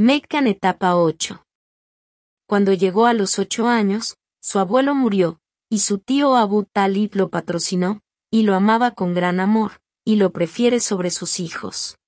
Meccan etapa 8. Cuando llegó a los ocho años, su abuelo murió, y su tío Abu Talib lo patrocinó, y lo amaba con gran amor, y lo prefiere sobre sus hijos.